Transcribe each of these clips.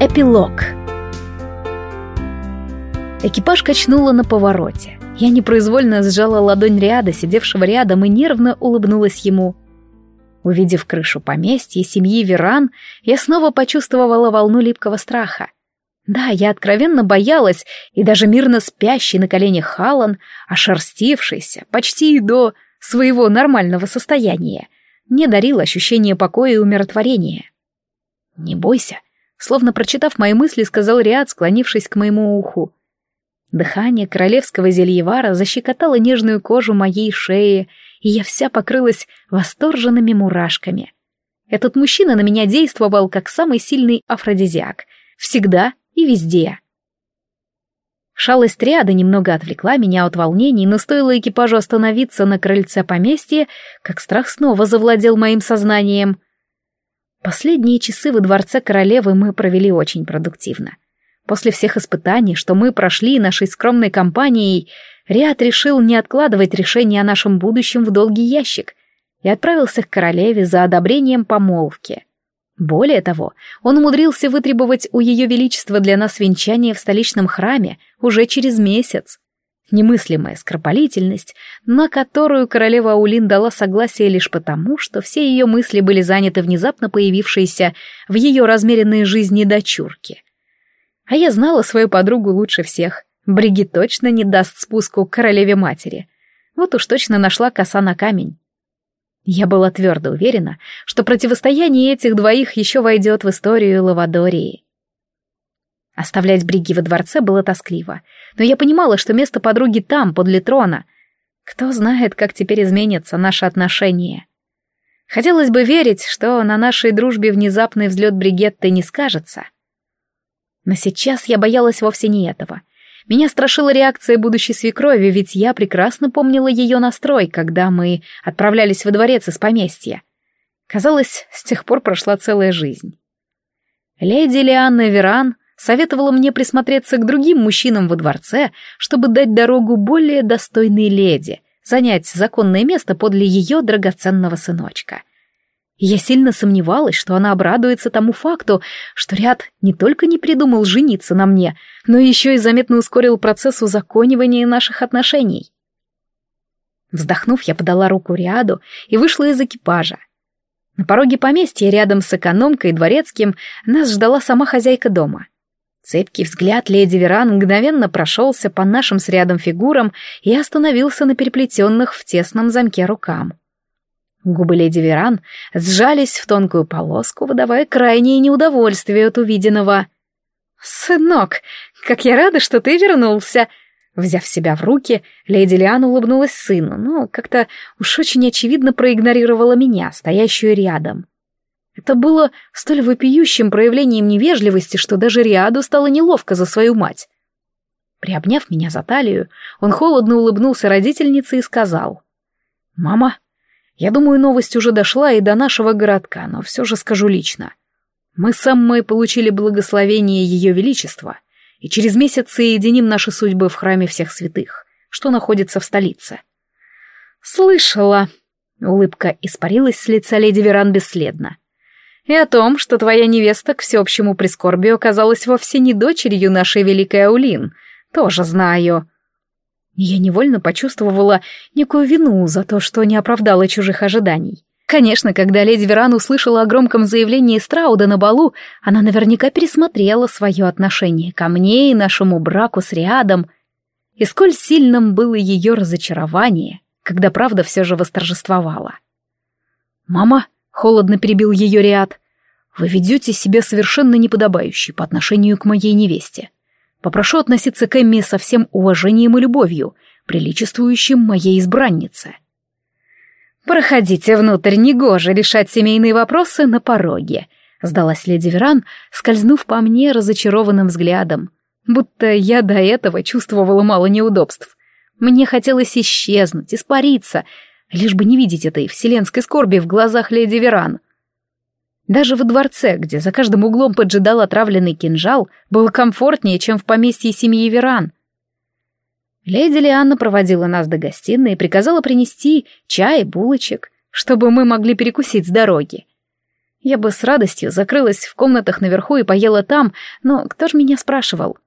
Эпилог. Экипаж качнуло на повороте. Я непроизвольно сжала ладонь ряда, сидевшего рядом, и нервно улыбнулась ему. Увидев крышу поместья семьи Веран, я снова почувствовала волну липкого страха. Да, я откровенно боялась, и даже мирно спящий на коленях Халан, ошерстившийся почти до своего нормального состояния, не дарил ощущения покоя и умиротворения. «Не бойся», словно прочитав мои мысли, сказал Риад, склонившись к моему уху. Дыхание королевского зельевара защекотало нежную кожу моей шеи, и я вся покрылась восторженными мурашками. Этот мужчина на меня действовал как самый сильный афродизиак. Всегда и везде. Шалость ряда немного отвлекла меня от волнений, но стоило экипажу остановиться на крыльце поместья, как страх снова завладел моим сознанием. Последние часы во дворце королевы мы провели очень продуктивно. После всех испытаний, что мы прошли нашей скромной компанией, Риад решил не откладывать решение о нашем будущем в долгий ящик и отправился к королеве за одобрением помолвки. Более того, он умудрился вытребовать у Ее Величества для нас венчание в столичном храме уже через месяц. Немыслимая скоропалительность, на которую королева Аулин дала согласие лишь потому, что все ее мысли были заняты внезапно появившейся в ее размеренной жизни дочурки. А я знала свою подругу лучше всех. Бриги точно не даст спуску королеве-матери. Вот уж точно нашла коса на камень. Я была твердо уверена, что противостояние этих двоих еще войдет в историю Лавадории. Оставлять Бриги во дворце было тоскливо, но я понимала, что место подруги там, подле трона. Кто знает, как теперь изменятся наши отношения. Хотелось бы верить, что на нашей дружбе внезапный взлет Бригетты не скажется. Но сейчас я боялась вовсе не этого. Меня страшила реакция будущей свекрови, ведь я прекрасно помнила ее настрой, когда мы отправлялись во дворец из поместья. Казалось, с тех пор прошла целая жизнь. Леди Лианна Веран советовала мне присмотреться к другим мужчинам во дворце, чтобы дать дорогу более достойной леди, занять законное место подле ее драгоценного сыночка. Я сильно сомневалась, что она обрадуется тому факту, что Ряд не только не придумал жениться на мне, но еще и заметно ускорил процесс узаконивания наших отношений. Вздохнув, я подала руку Ряду и вышла из экипажа. На пороге поместья рядом с экономкой и дворецким нас ждала сама хозяйка дома. Цепкий взгляд леди Веран мгновенно прошелся по нашим с рядом фигурам и остановился на переплетенных в тесном замке рукам. Губы леди Веран сжались в тонкую полоску, выдавая крайнее неудовольствие от увиденного. «Сынок, как я рада, что ты вернулся!» Взяв себя в руки, леди Лиан улыбнулась сыну, но как-то уж очень очевидно проигнорировала меня, стоящую рядом. Это было столь вопиющим проявлением невежливости, что даже Риаду стало неловко за свою мать. Приобняв меня за талию, он холодно улыбнулся родительнице и сказал. «Мама, я думаю, новость уже дошла и до нашего городка, но все же скажу лично. Мы с Эммой получили благословение Ее Величества, и через месяц соединим наши судьбы в храме всех святых, что находится в столице. Слышала. Улыбка испарилась с лица леди Веран бесследно. И о том, что твоя невеста к всеобщему прискорбию оказалась вовсе не дочерью нашей великой Аулин, тоже знаю. Я невольно почувствовала некую вину за то, что не оправдала чужих ожиданий. Конечно, когда леди Веран услышала о громком заявлении Страуда на балу, она наверняка пересмотрела свое отношение ко мне и нашему браку с Риадом. И сколь сильным было ее разочарование, когда правда все же восторжествовала. «Мама», — холодно перебил ее Риад, — «вы ведете себя совершенно неподобающе по отношению к моей невесте. Попрошу относиться к Эмми со всем уважением и любовью, приличествующим моей избраннице. «Проходите внутрь, негоже решать семейные вопросы на пороге», — сдалась леди Веран, скользнув по мне разочарованным взглядом, будто я до этого чувствовала мало неудобств. Мне хотелось исчезнуть, испариться, лишь бы не видеть этой вселенской скорби в глазах леди Веран — даже во дворце, где за каждым углом поджидал отравленный кинжал, было комфортнее, чем в поместье семьи Веран. Леди Лианна проводила нас до гостиной и приказала принести чай и булочек, чтобы мы могли перекусить с дороги. Я бы с радостью закрылась в комнатах наверху и поела там, но кто же меня спрашивал?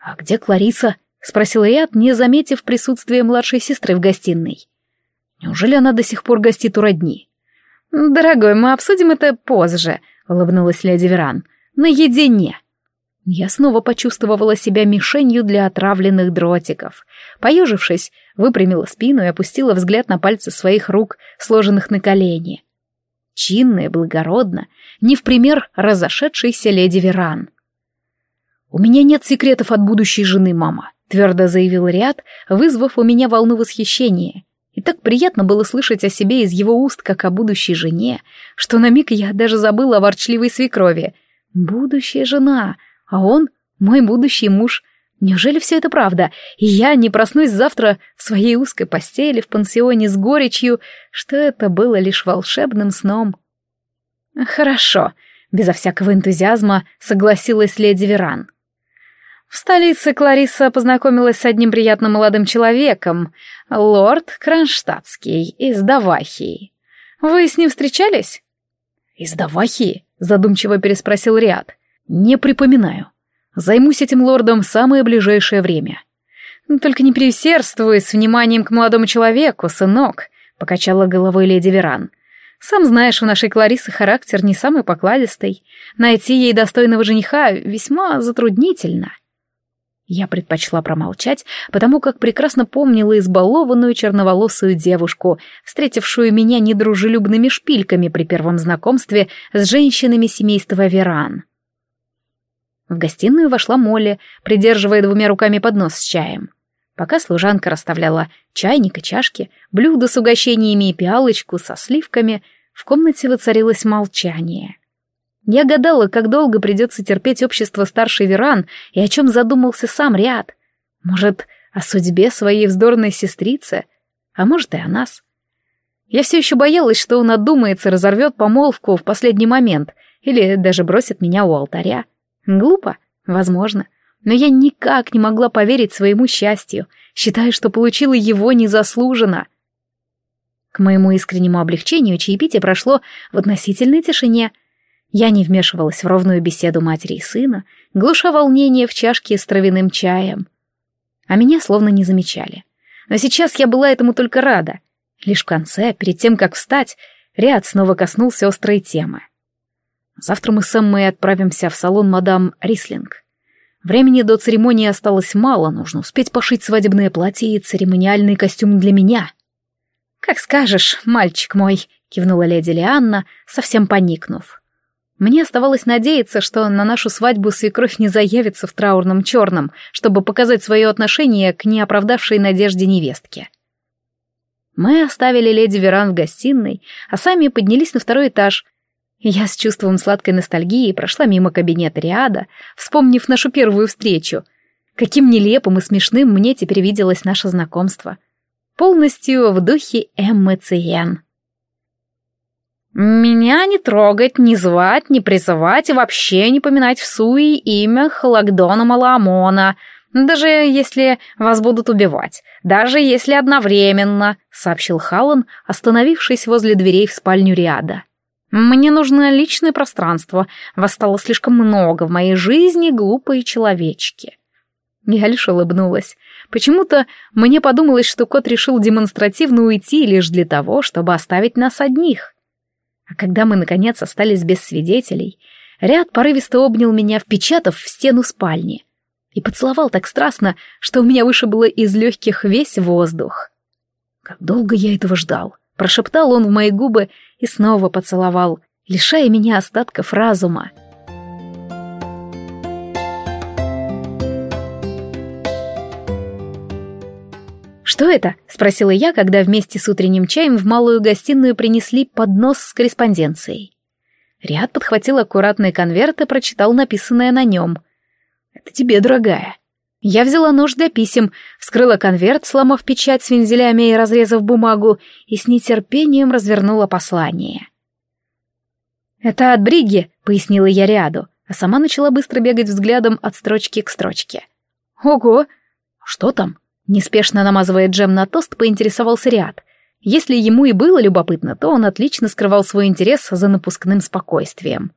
«А где Клариса?» — спросил Риад, не заметив присутствия младшей сестры в гостиной. «Неужели она до сих пор гостит у родни?» «Дорогой, мы обсудим это позже», — улыбнулась леди Веран. «Наедине». Я снова почувствовала себя мишенью для отравленных дротиков. Поежившись, выпрямила спину и опустила взгляд на пальцы своих рук, сложенных на колени. Чинно и благородно, не в пример разошедшейся леди Веран. «У меня нет секретов от будущей жены, мама», — твердо заявил Риад, вызвав у меня волну восхищения. И так приятно было слышать о себе из его уст, как о будущей жене, что на миг я даже забыла о ворчливой свекрови. «Будущая жена», а он — мой будущий муж. Неужели все это правда? И я не проснусь завтра в своей узкой постели в пансионе с горечью, что это было лишь волшебным сном? Хорошо, безо всякого энтузиазма согласилась леди Веран. В столице Клариса познакомилась с одним приятным молодым человеком, лорд Кронштадтский из Давахии. Вы с ним встречались? Из Давахии? Задумчиво переспросил Риад. Не припоминаю. Займусь этим лордом в самое ближайшее время. Только не переусердствуй с вниманием к молодому человеку, сынок, покачала головой леди Веран. Сам знаешь, у нашей Кларисы характер не самый покладистый. Найти ей достойного жениха весьма затруднительно. Я предпочла промолчать, потому как прекрасно помнила избалованную черноволосую девушку, встретившую меня недружелюбными шпильками при первом знакомстве с женщинами семейства Веран. В гостиную вошла Молли, придерживая двумя руками поднос с чаем. Пока служанка расставляла чайник и чашки, блюдо с угощениями и пиалочку со сливками, в комнате воцарилось молчание. Я гадала, как долго придется терпеть общество старшей Веран и о чем задумался сам Ряд. Может, о судьбе своей вздорной сестрицы, а может и о нас. Я все еще боялась, что он одумается, разорвет помолвку в последний момент или даже бросит меня у алтаря. Глупо? Возможно. Но я никак не могла поверить своему счастью, считая, что получила его незаслуженно. К моему искреннему облегчению чаепитие прошло в относительной тишине. Я не вмешивалась в ровную беседу матери и сына, глуша волнение в чашке с травяным чаем. А меня словно не замечали. Но сейчас я была этому только рада. Лишь в конце, перед тем, как встать, ряд снова коснулся острой темы. Завтра мы с Эммой отправимся в салон мадам Рислинг. Времени до церемонии осталось мало, нужно успеть пошить свадебное платье и церемониальный костюм для меня. «Как скажешь, мальчик мой», — кивнула леди Лианна, совсем поникнув. Мне оставалось надеяться, что на нашу свадьбу свекровь не заявится в траурном черном, чтобы показать свое отношение к неоправдавшей надежде невестке. Мы оставили леди Веран в гостиной, а сами поднялись на второй этаж, я с чувством сладкой ностальгии прошла мимо кабинета Риада, вспомнив нашу первую встречу. Каким нелепым и смешным мне теперь виделось наше знакомство. Полностью в духе Эммы Циен. «Меня не трогать, не звать, не призывать и вообще не поминать в суе имя Халагдона Маламона, даже если вас будут убивать, даже если одновременно», — сообщил Халан, остановившись возле дверей в спальню Риада. Мне нужно личное пространство. Вас стало слишком много в моей жизни, глупые человечки. Я лишь улыбнулась. Почему-то мне подумалось, что кот решил демонстративно уйти лишь для того, чтобы оставить нас одних. А когда мы, наконец, остались без свидетелей, ряд порывисто обнял меня, впечатав в стену спальни. И поцеловал так страстно, что у меня вышибло из легких весь воздух. Как долго я этого ждал. Прошептал он в мои губы и снова поцеловал, лишая меня остатков разума. «Что это?» — спросила я, когда вместе с утренним чаем в малую гостиную принесли поднос с корреспонденцией. Риад подхватил аккуратный конверт и прочитал написанное на нем. «Это тебе, дорогая. Я взяла нож для писем, вскрыла конверт, сломав печать с вензелями и разрезав бумагу, и с нетерпением развернула послание. «Это от Бриги», — пояснила я ряду, а сама начала быстро бегать взглядом от строчки к строчке. «Ого! Что там?» — неспешно намазывая джем на тост, поинтересовался ряд. Если ему и было любопытно, то он отлично скрывал свой интерес за напускным спокойствием.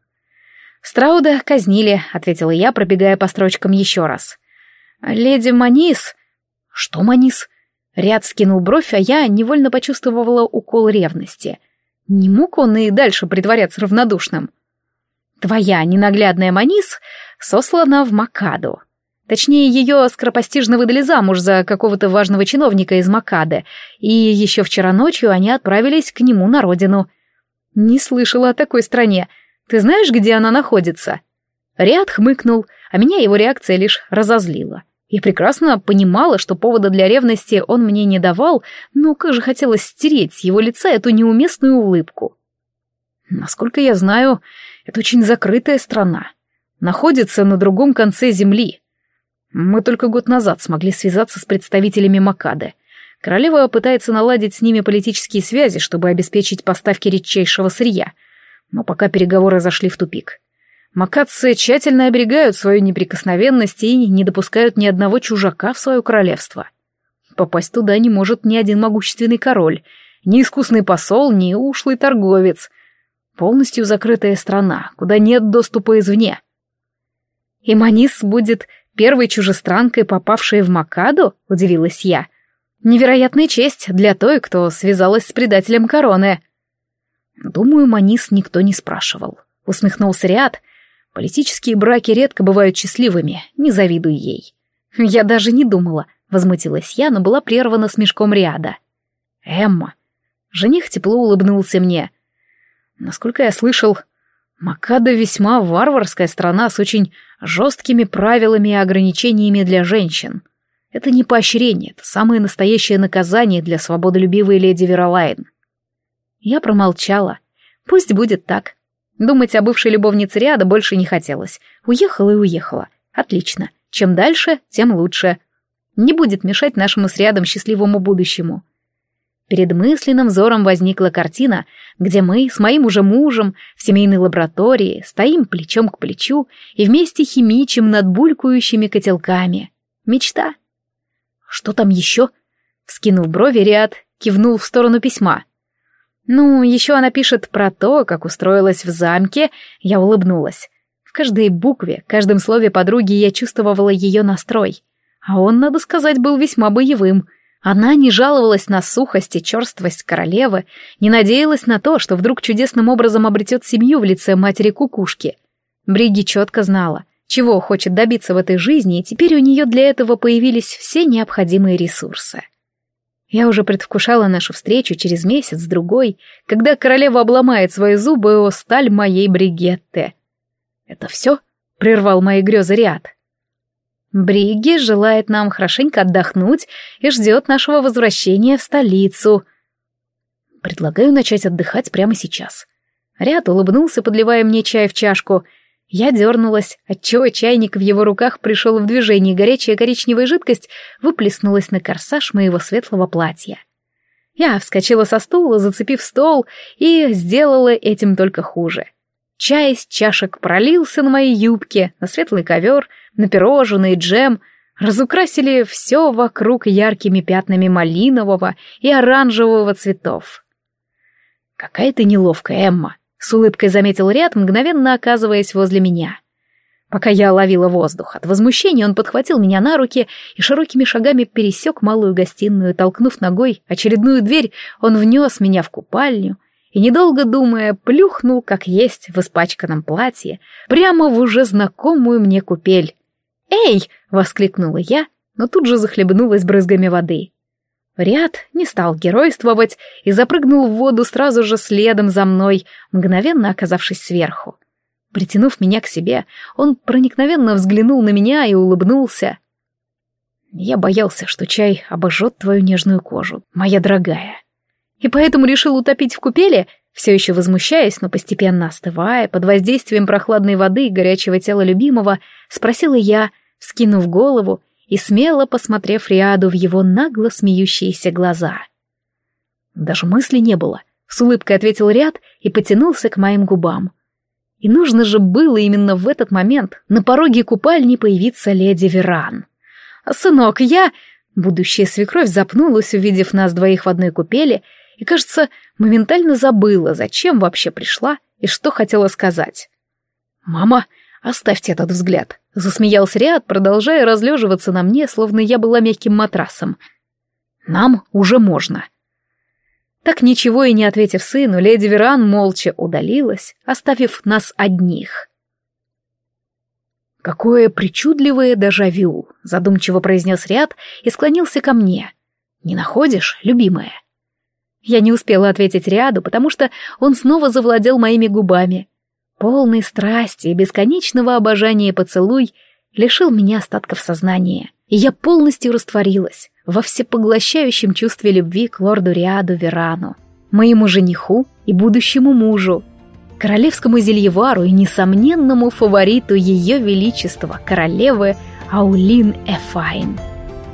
«Страуда казнили», — ответила я, пробегая по строчкам еще раз. «Леди Манис...» «Что Манис?» Ряд скинул бровь, а я невольно почувствовала укол ревности. Не мог он и дальше притворяться равнодушным. «Твоя ненаглядная Манис сослана в Макаду. Точнее, ее скоропостижно выдали замуж за какого-то важного чиновника из Макады, и еще вчера ночью они отправились к нему на родину. Не слышала о такой стране. Ты знаешь, где она находится?» Ряд хмыкнул, а меня его реакция лишь разозлила. Я прекрасно понимала, что повода для ревности он мне не давал, но как же хотелось стереть с его лица эту неуместную улыбку. Насколько я знаю, это очень закрытая страна. Находится на другом конце земли. Мы только год назад смогли связаться с представителями Макады. Королева пытается наладить с ними политические связи, чтобы обеспечить поставки редчайшего сырья. Но пока переговоры зашли в тупик. Макадцы тщательно оберегают свою неприкосновенность и не допускают ни одного чужака в свое королевство. Попасть туда не может ни один могущественный король, ни искусный посол, ни ушлый торговец. Полностью закрытая страна, куда нет доступа извне. И Манис будет Первой чужестранкой, попавшей в Макаду, удивилась я. Невероятная честь для той, кто связалась с предателем короны. Думаю, Манис никто не спрашивал. Усмехнулся Риад. Политические браки редко бывают счастливыми, не завидуй ей. Я даже не думала, возмутилась я, но была прервана смешком Риада. Эмма. Жених тепло улыбнулся мне. Насколько я слышал, Макада весьма варварская страна с очень жесткими правилами и ограничениями для женщин. Это не поощрение, это самое настоящее наказание для свободолюбивой леди Веролайн. Я промолчала. Пусть будет так. Думать о бывшей любовнице ряда больше не хотелось. Уехала и уехала. Отлично. Чем дальше, тем лучше. Не будет мешать нашему с рядом счастливому будущему. Перед мысленным взором возникла картина, где мы с моим уже мужем в семейной лаборатории стоим плечом к плечу и вместе химичим над булькающими котелками. Мечта. Что там еще? Вскинув брови, ряд кивнул в сторону письма. Ну, еще она пишет про то, как устроилась в замке, я улыбнулась. В каждой букве, каждом слове подруги я чувствовала ее настрой. А он, надо сказать, был весьма боевым — она не жаловалась на сухость и черствость королевы, не надеялась на то, что вдруг чудесным образом обретет семью в лице матери-кукушки. Бриги четко знала, чего хочет добиться в этой жизни, и теперь у нее для этого появились все необходимые ресурсы. Я уже предвкушала нашу встречу через месяц-другой, когда королева обломает свои зубы о сталь моей бригетты. «Это все?» — прервал мои грезы ряд. Бриги желает нам хорошенько отдохнуть и ждет нашего возвращения в столицу. Предлагаю начать отдыхать прямо сейчас. Ряд улыбнулся, подливая мне чай в чашку. Я дернулась, отчего чайник в его руках пришел в движение, горячая коричневая жидкость выплеснулась на корсаж моего светлого платья. Я вскочила со стула, зацепив стол, и сделала этим только хуже. Чай из чашек пролился на моей юбке, на светлый ковер — на пирожные, джем, разукрасили все вокруг яркими пятнами малинового и оранжевого цветов. «Какая ты неловкая, Эмма», — с улыбкой заметил ряд, мгновенно оказываясь возле меня. Пока я ловила воздух от возмущения, он подхватил меня на руки и широкими шагами пересек малую гостиную, толкнув ногой очередную дверь, он внес меня в купальню и, недолго думая, плюхнул, как есть, в испачканном платье, прямо в уже знакомую мне купель, «Эй!» — воскликнула я, но тут же захлебнулась брызгами воды. Ряд не стал геройствовать и запрыгнул в воду сразу же следом за мной, мгновенно оказавшись сверху. Притянув меня к себе, он проникновенно взглянул на меня и улыбнулся. Я боялся, что чай обожжет твою нежную кожу, моя дорогая. И поэтому решил утопить в купели, все еще возмущаясь, но постепенно остывая, под воздействием прохладной воды и горячего тела любимого, спросила я — скинув голову и смело посмотрев Риаду в его нагло смеющиеся глаза. Даже мысли не было. С улыбкой ответил Риад и потянулся к моим губам. И нужно же было именно в этот момент на пороге купальни появиться леди Веран. «Сынок, я...» Будущая свекровь запнулась, увидев нас двоих в одной купели, и, кажется, моментально забыла, зачем вообще пришла и что хотела сказать. «Мама, оставьте этот взгляд», — засмеялся Риад, продолжая разлеживаться на мне, словно я была мягким матрасом. «Нам уже можно». Так ничего и не ответив сыну, леди Веран молча удалилась, оставив нас одних. «Какое причудливое дежавю!» — задумчиво произнес Риад и склонился ко мне. «Не находишь, любимая?» Я не успела ответить Риаду, потому что он снова завладел моими губами. Полный страсти и бесконечного обожания поцелуй лишил меня остатков сознания, и я полностью растворилась во всепоглощающем чувстве любви к лорду Риаду Верану, моему жениху и будущему мужу, королевскому зельевару и несомненному фавориту ее величества, королевы Аулин Эфайн.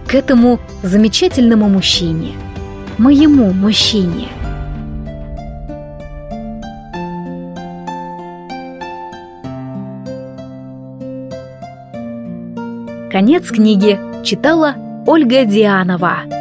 К этому замечательному мужчине, моему мужчине. Конец книги читала Ольга Дианова.